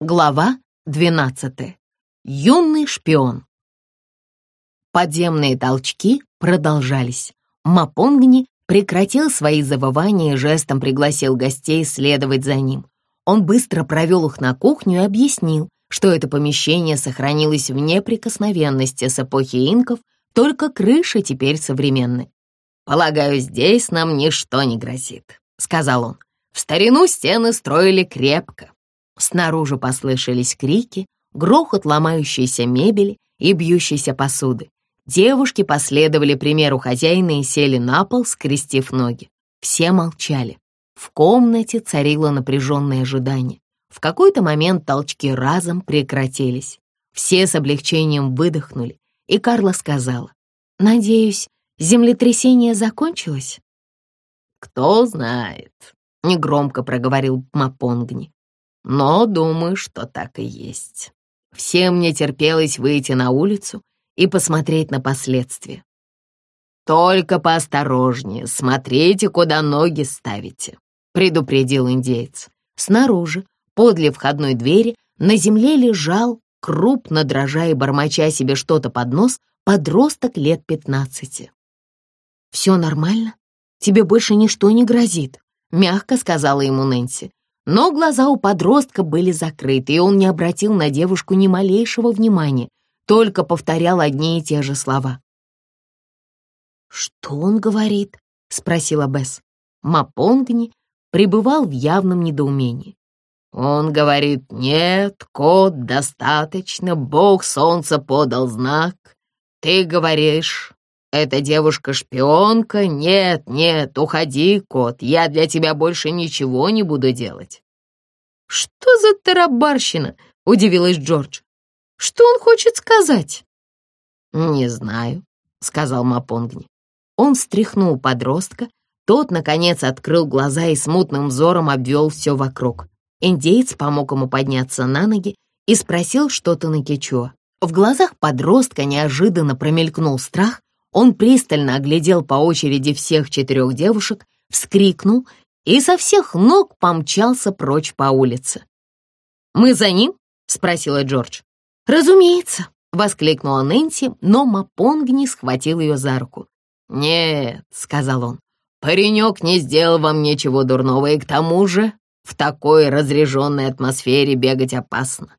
Глава 12. Юный шпион. Подземные толчки продолжались. Мапонгни прекратил свои завывания и жестом пригласил гостей следовать за ним. Он быстро провел их на кухню и объяснил, что это помещение сохранилось в неприкосновенности с эпохи инков, только крыши теперь современны. «Полагаю, здесь нам ничто не грозит», — сказал он. «В старину стены строили крепко, Снаружи послышались крики, грохот ломающейся мебели и бьющейся посуды. Девушки последовали примеру хозяина и сели на пол, скрестив ноги. Все молчали. В комнате царило напряженное ожидание. В какой-то момент толчки разом прекратились. Все с облегчением выдохнули, и Карла сказала, «Надеюсь, землетрясение закончилось?» «Кто знает», — негромко проговорил Мапонгни но думаю, что так и есть. Всем не терпелось выйти на улицу и посмотреть на последствия. «Только поосторожнее, смотрите, куда ноги ставите», — предупредил индейец. Снаружи, подле входной двери, на земле лежал, крупно дрожа и бормоча себе что-то под нос, подросток лет пятнадцати. «Все нормально? Тебе больше ничто не грозит», — мягко сказала ему Нэнси. Но глаза у подростка были закрыты, и он не обратил на девушку ни малейшего внимания, только повторял одни и те же слова. «Что он говорит?» — спросила Бесс. Мапонгни пребывал в явном недоумении. «Он говорит, нет, кот, достаточно, бог солнца подал знак. Ты говоришь, эта девушка-шпионка? Нет, нет, уходи, кот, я для тебя больше ничего не буду делать». «Что за тарабарщина?» — удивилась Джордж. «Что он хочет сказать?» «Не знаю», — сказал Мапонгни. Он встряхнул подростка, тот, наконец, открыл глаза и смутным взором обвел все вокруг. Индеец помог ему подняться на ноги и спросил что-то на кечуа. В глазах подростка неожиданно промелькнул страх, он пристально оглядел по очереди всех четырех девушек, вскрикнул и со всех ног помчался прочь по улице. «Мы за ним?» — спросила Джордж. «Разумеется», — воскликнула Нэнси, но Мапонгни схватил ее за руку. «Нет», — сказал он, — «паренек не сделал вам ничего дурного, и к тому же в такой разряженной атмосфере бегать опасно».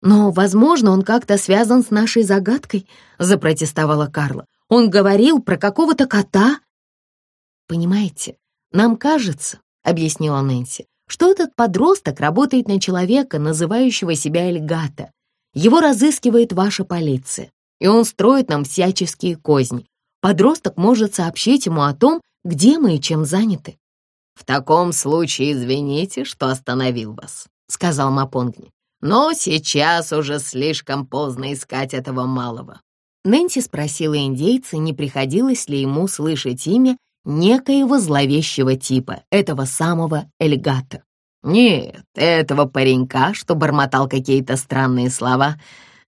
«Но, возможно, он как-то связан с нашей загадкой», — запротестовала Карла. «Он говорил про какого-то кота». «Понимаете, нам кажется», — объяснила Нэнси, «что этот подросток работает на человека, называющего себя Эльгата. Его разыскивает ваша полиция, и он строит нам всяческие козни. Подросток может сообщить ему о том, где мы и чем заняты». «В таком случае извините, что остановил вас», — сказал Мапонгни. «Но сейчас уже слишком поздно искать этого малого». Нэнси спросила индейца, не приходилось ли ему слышать имя некоего зловещего типа, этого самого Эльгата. Нет, этого паренька, что бормотал какие-то странные слова,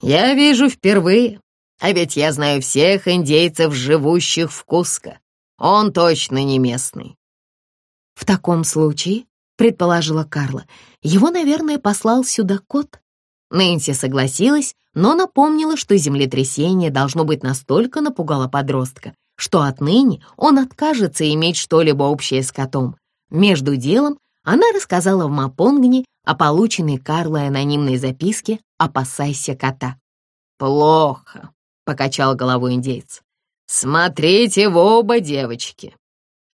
я вижу впервые. А ведь я знаю всех индейцев, живущих в Куско. Он точно не местный. В таком случае, предположила Карла, его, наверное, послал сюда кот. Нэнси согласилась, но напомнила, что землетрясение должно быть настолько напугало подростка, что отныне он откажется иметь что-либо общее с котом. Между делом она рассказала в Мапонгне о полученной Карлой анонимной записке «Опасайся кота». «Плохо», — покачал головой индейец. «Смотрите в оба, девочки».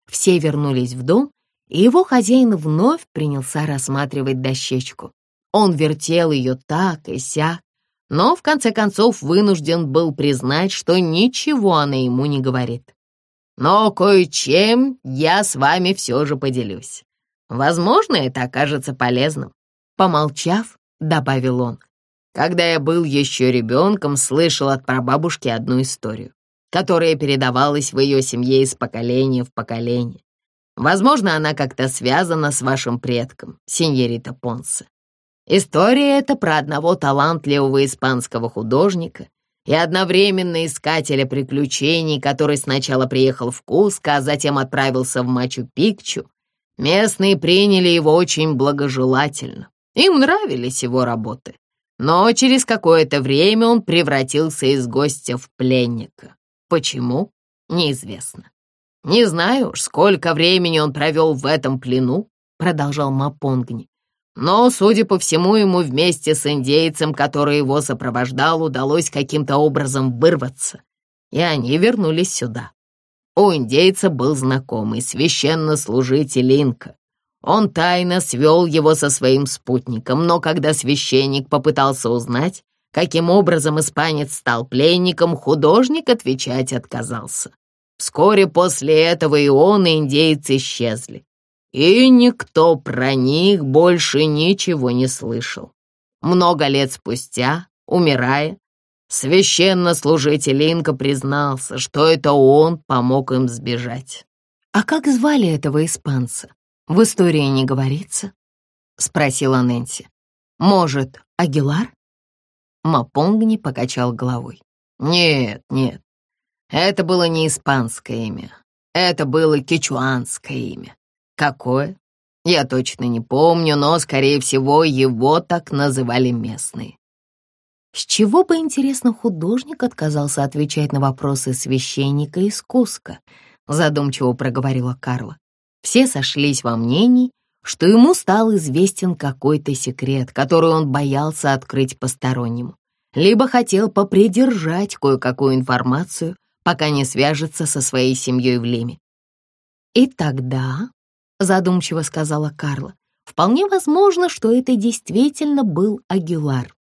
Все вернулись в дом, и его хозяин вновь принялся рассматривать дощечку. Он вертел ее так и сяк, но в конце концов вынужден был признать, что ничего она ему не говорит. Но кое-чем я с вами все же поделюсь. Возможно, это окажется полезным. Помолчав, добавил он. Когда я был еще ребенком, слышал от прабабушки одну историю, которая передавалась в ее семье из поколения в поколение. Возможно, она как-то связана с вашим предком, сеньорита Понсе. История эта про одного талантливого испанского художника и одновременно искателя приключений, который сначала приехал в Куско, а затем отправился в Мачу-Пикчу. Местные приняли его очень благожелательно. Им нравились его работы. Но через какое-то время он превратился из гостя в пленника. Почему? Неизвестно. «Не знаю уж, сколько времени он провел в этом плену», — продолжал Мапонгни. «Но, судя по всему, ему вместе с индейцем, который его сопровождал, удалось каким-то образом вырваться, и они вернулись сюда. У индейца был знакомый священнослужитель Инка. Он тайно свел его со своим спутником, но когда священник попытался узнать, каким образом испанец стал пленником, художник отвечать отказался. Вскоре после этого и он, и индейцы исчезли. И никто про них больше ничего не слышал. Много лет спустя, умирая, священнослужитель Инка признался, что это он помог им сбежать. «А как звали этого испанца? В истории не говорится?» — спросила Нэнси. «Может, Агилар?» Мапонгни покачал головой. «Нет, нет, это было не испанское имя. Это было кечуанское имя. Какое? Я точно не помню, но, скорее всего, его так называли местные. С чего бы, интересно, художник отказался отвечать на вопросы священника из Куска, задумчиво проговорила Карла. Все сошлись во мнении, что ему стал известен какой-то секрет, который он боялся открыть постороннему, либо хотел попридержать кое-какую информацию, пока не свяжется со своей семьей в Лиме. «И тогда», — задумчиво сказала Карла, «вполне возможно, что это действительно был Агилар».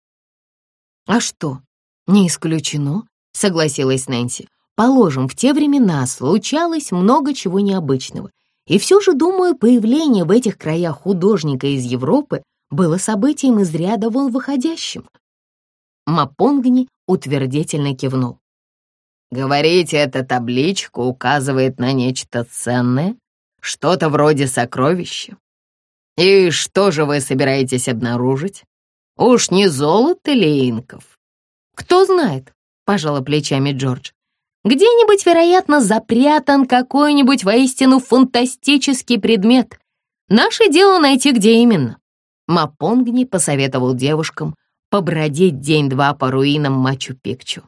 «А что? Не исключено», — согласилась Нэнси. «Положим, в те времена случалось много чего необычного, и все же, думаю, появление в этих краях художника из Европы было событием из ряда вон выходящим». Мапонгни утвердительно кивнул. Говорите, эта табличка указывает на нечто ценное? Что-то вроде сокровища? И что же вы собираетесь обнаружить? Уж не золото ли инков? Кто знает, пожала плечами Джордж. Где-нибудь, вероятно, запрятан какой-нибудь воистину фантастический предмет. Наше дело найти, где именно. Мапонгни посоветовал девушкам побродить день-два по руинам Мачу-Пикчу.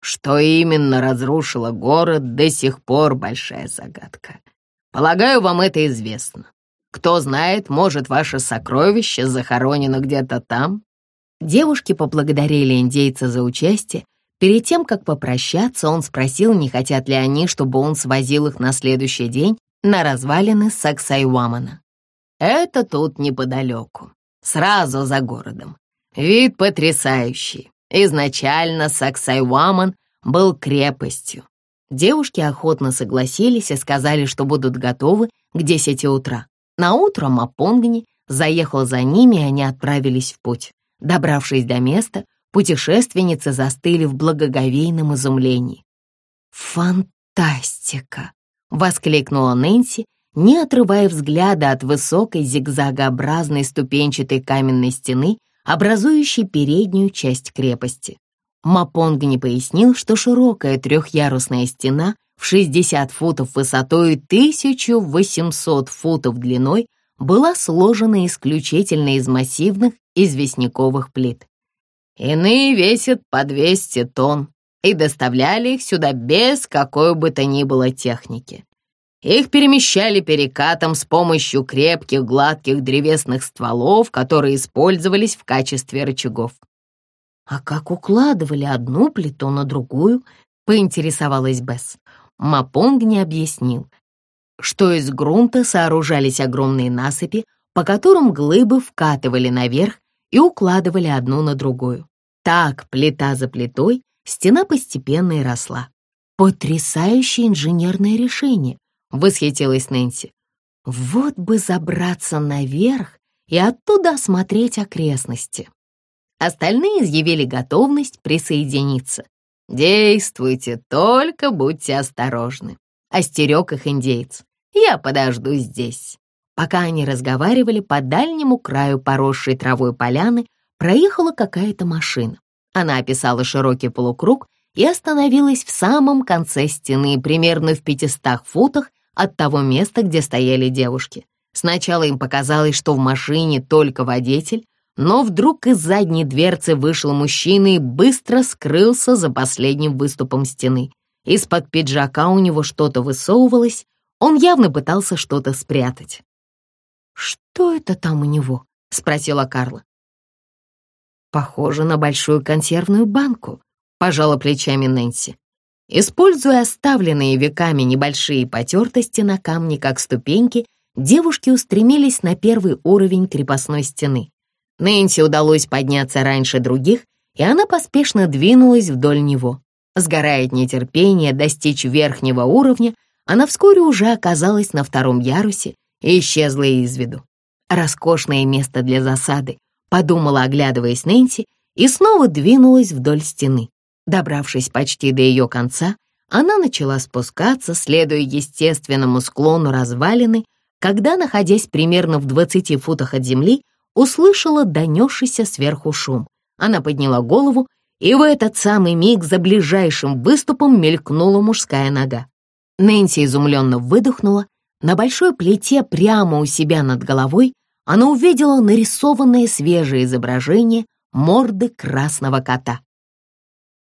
Что именно разрушило город, до сих пор большая загадка. Полагаю, вам это известно. Кто знает, может, ваше сокровище захоронено где-то там?» Девушки поблагодарили индейца за участие. Перед тем, как попрощаться, он спросил, не хотят ли они, чтобы он свозил их на следующий день на развалины Саксайуамана. «Это тут неподалеку, сразу за городом. Вид потрясающий. Изначально Саксайваман был крепостью. Девушки охотно согласились и сказали, что будут готовы к десяти утра. На утро Мапонгни заехал за ними, и они отправились в путь. Добравшись до места, путешественницы застыли в благоговейном изумлении. «Фантастика!» — воскликнула Нэнси, не отрывая взгляда от высокой зигзагообразной ступенчатой каменной стены, образующий переднюю часть крепости. Мапонг не пояснил, что широкая трехъярусная стена в 60 футов высотой и 1800 футов длиной была сложена исключительно из массивных известняковых плит. Иные весят по 200 тонн и доставляли их сюда без какой бы то ни было техники. Их перемещали перекатом с помощью крепких гладких древесных стволов, которые использовались в качестве рычагов. «А как укладывали одну плиту на другую?» — поинтересовалась Бесс. Мапонг не объяснил, что из грунта сооружались огромные насыпи, по которым глыбы вкатывали наверх и укладывали одну на другую. Так, плита за плитой, стена постепенно и росла. Потрясающее инженерное решение, восхитилась Нэнси. Вот бы забраться наверх и оттуда осмотреть окрестности. Остальные изъявили готовность присоединиться. «Действуйте, только будьте осторожны», — остерег их индейец. «Я подожду здесь». Пока они разговаривали, по дальнему краю поросшей травой поляны проехала какая-то машина. Она описала широкий полукруг и остановилась в самом конце стены, примерно в пятистах футах от того места, где стояли девушки. Сначала им показалось, что в машине только водитель, но вдруг из задней дверцы вышел мужчина и быстро скрылся за последним выступом стены. Из-под пиджака у него что-то высовывалось, он явно пытался что-то спрятать. «Что это там у него?» — спросила Карла. «Похоже на большую консервную банку», — пожала плечами Нэнси. Используя оставленные веками небольшие потертости на камне как ступеньки, девушки устремились на первый уровень крепостной стены. Нэнси удалось подняться раньше других, и она поспешно двинулась вдоль него. Сгорая от нетерпения достичь верхнего уровня, она вскоре уже оказалась на втором ярусе и исчезла из виду. Роскошное место для засады, подумала, оглядываясь Нэнси, и снова двинулась вдоль стены. Добравшись почти до ее конца, она начала спускаться, следуя естественному склону развалины, когда, находясь примерно в 20 футах от земли, услышала донесшийся сверху шум. Она подняла голову, и в этот самый миг за ближайшим выступом мелькнула мужская нога. Нэнси изумленно выдохнула. На большой плите прямо у себя над головой она увидела нарисованное свежее изображение морды красного кота.